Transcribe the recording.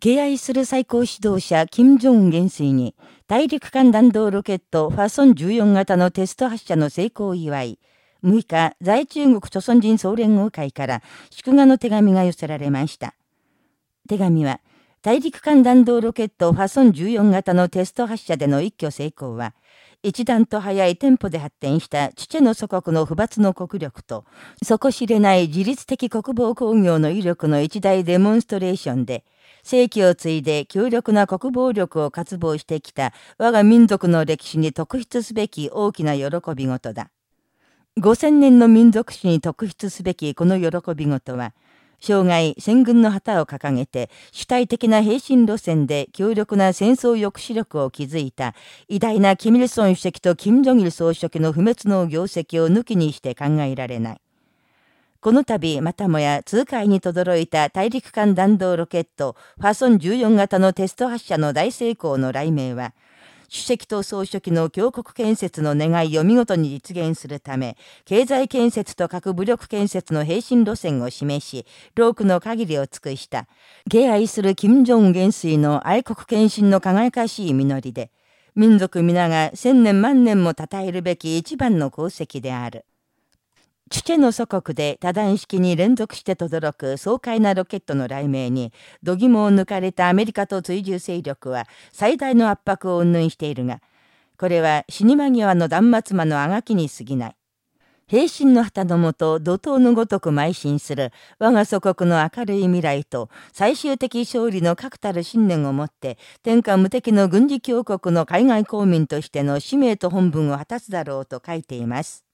敬愛する最高指導者、金正恩元帥に、大陸間弾道ロケットファソン14型のテスト発射の成功を祝い、6日、在中国朝鮮人総連合会から祝賀の手紙が寄せられました。手紙は、大陸間弾道ロケットファソン14型のテスト発射での一挙成功は、一段と早いテンポで発展した父の祖国の不罰の国力と、底知れない自律的国防工業の威力の一大デモンストレーションで、世紀を継いで強力な国防力を渇望してきた我が民族の歴史に特筆すべき大きな喜び事だ。5000年の民族史に特筆すべきこの喜び事は、生涯戦軍の旗を掲げて主体的な平身路線で強力な戦争抑止力を築いた偉大なキミルソン主席とキム・ジョギル総書記の不滅の業績を抜きにして考えられない。この度、またもや通海に轟いた大陸間弾道ロケット、ファソン14型のテスト発射の大成功の雷鳴は、主席と総書記の強国建設の願いを見事に実現するため、経済建設と核武力建設の平身路線を示し、労苦の限りを尽くした、敬愛する金正恩元帥の愛国献身の輝かしい実りで、民族皆が千年万年も称えるべき一番の功績である。チュチェの祖国で多段式に連続して轟く爽快なロケットの雷鳴に、度肝を抜かれたアメリカと追従勢力は最大の圧迫を云々しているが、これは死に間際の断末魔のあがきに過ぎない。平身の旗のもと怒涛のごとく邁進する我が祖国の明るい未来と最終的勝利の確たる信念をもって天下無敵の軍事強国の海外公民としての使命と本分を果たすだろうと書いています。